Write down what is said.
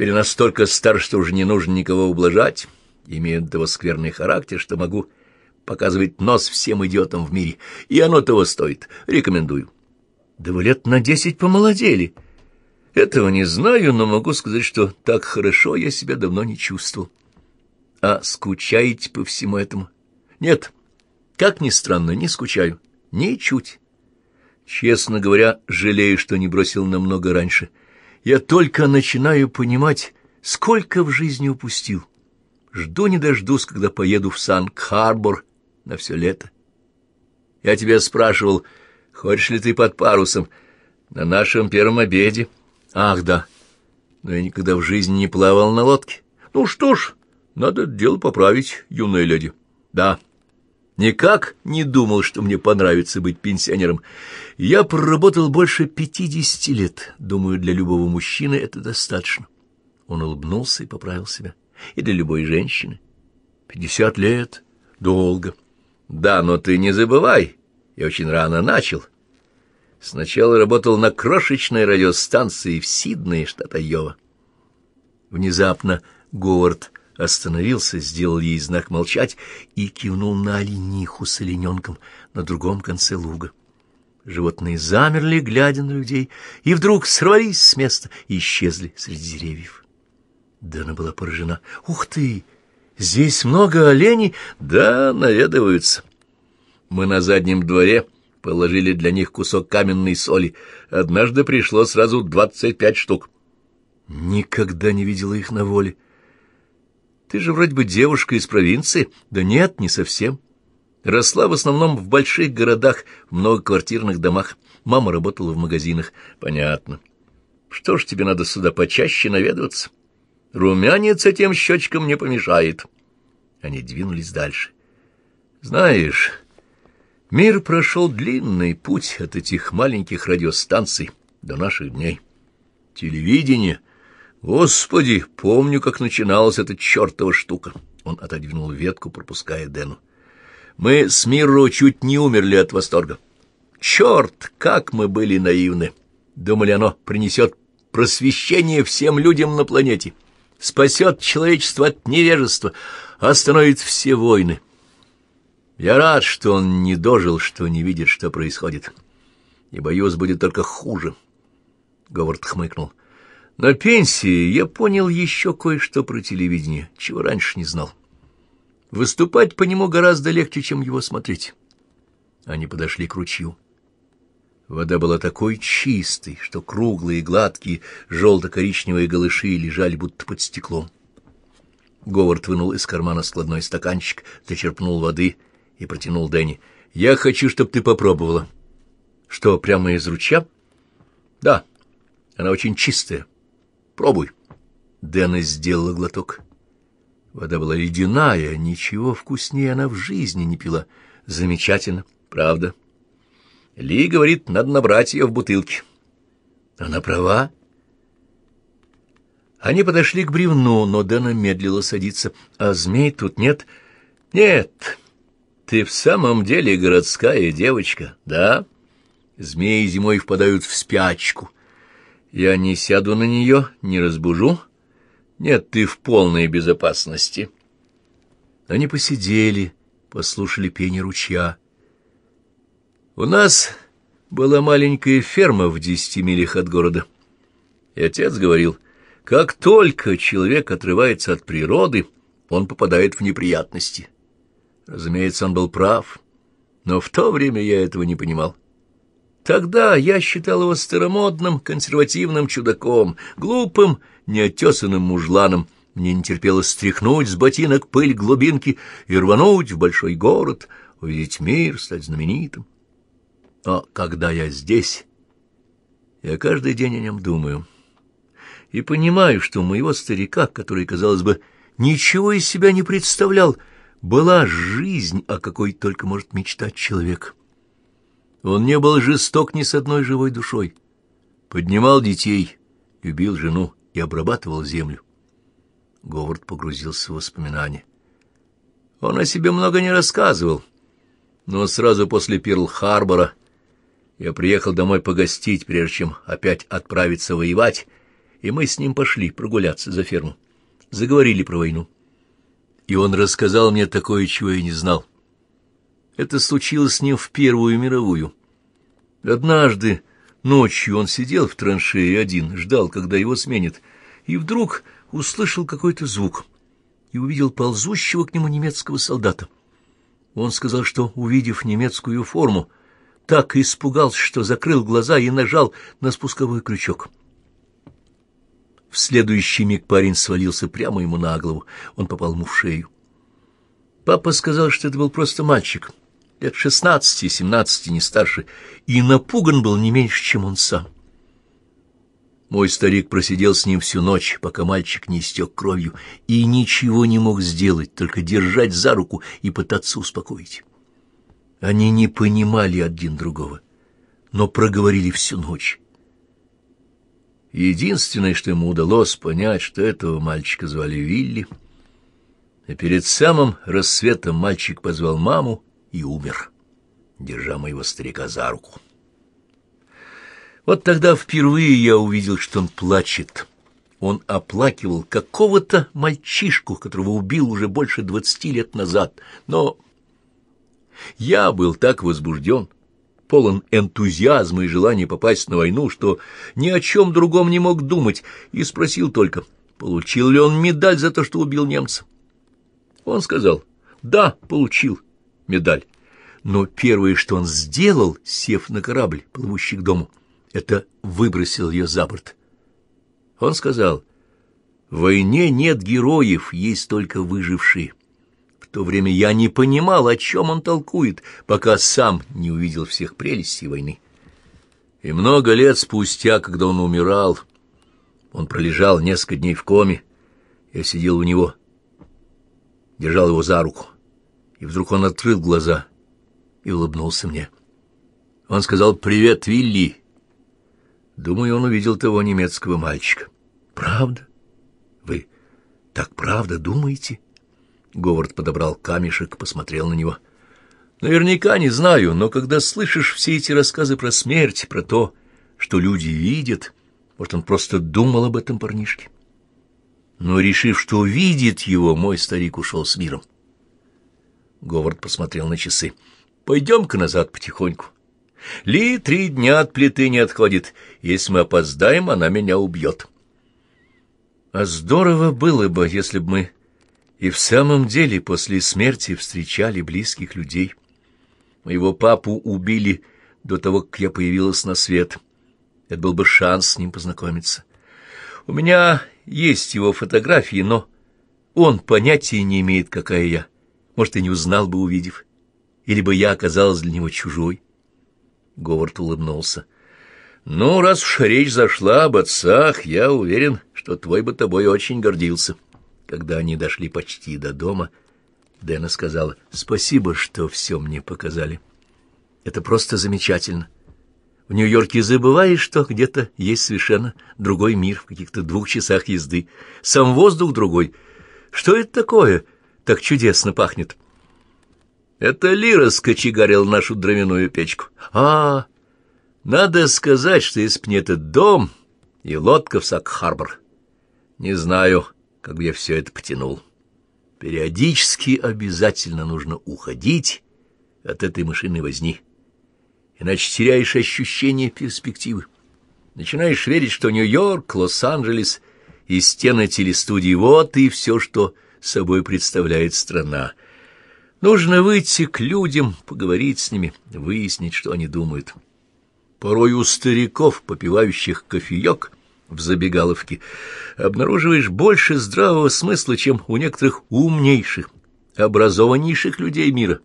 Теперь настолько стар, что уже не нужно никого ублажать. Имею до того скверный характер, что могу показывать нос всем идиотам в мире. И оно того стоит. Рекомендую. Да вы лет на десять помолодели. Этого не знаю, но могу сказать, что так хорошо я себя давно не чувствовал. А скучаете по всему этому? Нет, как ни странно, не скучаю. Ничуть. Честно говоря, жалею, что не бросил намного раньше. Я только начинаю понимать, сколько в жизни упустил. Жду не дождусь, когда поеду в Сан-Харбор на все лето. Я тебя спрашивал, хочешь ли ты под парусом на нашем первом обеде? Ах, да, но я никогда в жизни не плавал на лодке. Ну что ж, надо дело поправить, юная леди. Да, никак не думал, что мне понравится быть пенсионером. Я проработал больше пятидесяти лет. Думаю, для любого мужчины это достаточно. Он улыбнулся и поправил себя. И для любой женщины. Пятьдесят лет. Долго. Да, но ты не забывай. Я очень рано начал. Сначала работал на крошечной радиостанции в Сиднее, штат Айова. Внезапно Говард остановился, сделал ей знак молчать и кивнул на олениху с олененком на другом конце луга. Животные замерли, глядя на людей, и вдруг сорвались с места и исчезли среди деревьев. Дана была поражена. «Ух ты! Здесь много оленей?» «Да, наведываются. Мы на заднем дворе положили для них кусок каменной соли. Однажды пришло сразу двадцать пять штук». «Никогда не видела их на воле». Ты же вроде бы девушка из провинции. Да нет, не совсем. Росла в основном в больших городах, в многоквартирных домах. Мама работала в магазинах. Понятно. Что ж, тебе надо сюда почаще наведываться. Румянец этим щечкам не помешает. Они двинулись дальше. Знаешь, мир прошел длинный путь от этих маленьких радиостанций до наших дней. Телевидение — Господи, помню, как начиналась эта чертова штука. Он отодвинул ветку, пропуская Дэну. Мы с Мирро чуть не умерли от восторга. Черт, как мы были наивны! Думали, оно принесет просвещение всем людям на планете, спасет человечество от невежества, остановит все войны. Я рад, что он не дожил, что не видит, что происходит. И боюсь, будет только хуже. Говард хмыкнул. На пенсии я понял еще кое-что про телевидение, чего раньше не знал. Выступать по нему гораздо легче, чем его смотреть. Они подошли к ручью. Вода была такой чистой, что круглые, гладкие, желто-коричневые голыши лежали будто под стеклом. Говард вынул из кармана складной стаканчик, зачерпнул воды и протянул Дэнни. «Я хочу, чтобы ты попробовала». «Что, прямо из ручья?» «Да, она очень чистая». Пробуй. Дэна сделала глоток. Вода была ледяная, ничего вкуснее она в жизни не пила. Замечательно, правда. Ли говорит, надо набрать ее в бутылке. Она права. Они подошли к бревну, но Дэна медлила садиться. А змей тут нет? Нет. Ты в самом деле городская девочка, да? Змеи зимой впадают в спячку — я не сяду на нее, не разбужу. Нет, ты в полной безопасности. Они посидели, послушали пение ручья. У нас была маленькая ферма в десяти милях от города. И отец говорил, как только человек отрывается от природы, он попадает в неприятности. Разумеется, он был прав, но в то время я этого не понимал. Тогда я считал его старомодным, консервативным чудаком, глупым, неотесанным мужланом. Мне не терпелось стряхнуть с ботинок пыль глубинки и рвануть в большой город, увидеть мир, стать знаменитым. А когда я здесь, я каждый день о нем думаю. И понимаю, что у моего старика, который, казалось бы, ничего из себя не представлял, была жизнь, о какой только может мечтать человек. Он не был жесток ни с одной живой душой. Поднимал детей, любил жену и обрабатывал землю. Говард погрузился в воспоминания. Он о себе много не рассказывал, но сразу после Перл-Харбора я приехал домой погостить, прежде чем опять отправиться воевать, и мы с ним пошли прогуляться за ферму. Заговорили про войну. И он рассказал мне такое, чего я не знал. Это случилось с ним в Первую мировую. Однажды ночью он сидел в траншее один, ждал, когда его сменят, и вдруг услышал какой-то звук и увидел ползущего к нему немецкого солдата. Он сказал, что, увидев немецкую форму, так испугался, что закрыл глаза и нажал на спусковой крючок. В следующий миг парень свалился прямо ему на голову. Он попал ему в шею. Папа сказал, что это был просто мальчик, лет шестнадцати-семнадцати, не старше, и напуган был не меньше, чем он сам. Мой старик просидел с ним всю ночь, пока мальчик не истек кровью, и ничего не мог сделать, только держать за руку и пытаться успокоить. Они не понимали один другого, но проговорили всю ночь. Единственное, что ему удалось понять, что этого мальчика звали Вилли, и перед самым рассветом мальчик позвал маму и умер, держа моего старика за руку. Вот тогда впервые я увидел, что он плачет. Он оплакивал какого-то мальчишку, которого убил уже больше двадцати лет назад. Но я был так возбужден, полон энтузиазма и желания попасть на войну, что ни о чем другом не мог думать, и спросил только, получил ли он медаль за то, что убил немца. Он сказал, да, получил медаль. Но первое, что он сделал, сев на корабль, плывущий к дому, это выбросил ее за борт. Он сказал, «В войне нет героев, есть только выжившие». В то время я не понимал, о чем он толкует, пока сам не увидел всех прелестей войны. И много лет спустя, когда он умирал, он пролежал несколько дней в коме, я сидел у него, держал его за руку, и вдруг он открыл глаза и улыбнулся мне. Он сказал «Привет, Вилли!» Думаю, он увидел того немецкого мальчика. Правда? Вы так правда думаете? Говард подобрал камешек, посмотрел на него. Наверняка не знаю, но когда слышишь все эти рассказы про смерть, про то, что люди видят, может, он просто думал об этом парнишке. Но, решив, что видит его, мой старик ушел с миром. Говард посмотрел на часы. «Пойдем-ка назад потихоньку. Ли три дня от плиты не отходит. Если мы опоздаем, она меня убьет. А здорово было бы, если бы мы и в самом деле после смерти встречали близких людей. Моего папу убили до того, как я появилась на свет. Это был бы шанс с ним познакомиться. У меня есть его фотографии, но он понятия не имеет, какая я. Может, и не узнал бы, увидев. Или бы я оказалась для него чужой. Говард улыбнулся. «Ну, раз уж речь зашла об отцах, я уверен, что твой бы тобой очень гордился». Когда они дошли почти до дома, Дэна сказала, «Спасибо, что все мне показали. Это просто замечательно. В Нью-Йорке забываешь, что где-то есть совершенно другой мир в каких-то двух часах езды. Сам воздух другой. Что это такое? Так чудесно пахнет». Это Лира скочегарил нашу дровяную печку. А, надо сказать, что не этот дом и лодка в Сак-Харбор, не знаю, как бы я все это потянул. Периодически обязательно нужно уходить от этой машины возни, иначе теряешь ощущение перспективы. Начинаешь верить, что Нью-Йорк, Лос-Анджелес и стены телестудии — вот и все, что собой представляет страна — Нужно выйти к людям, поговорить с ними, выяснить, что они думают. Порой у стариков, попивающих кофеек в забегаловке, обнаруживаешь больше здравого смысла, чем у некоторых умнейших, образованнейших людей мира.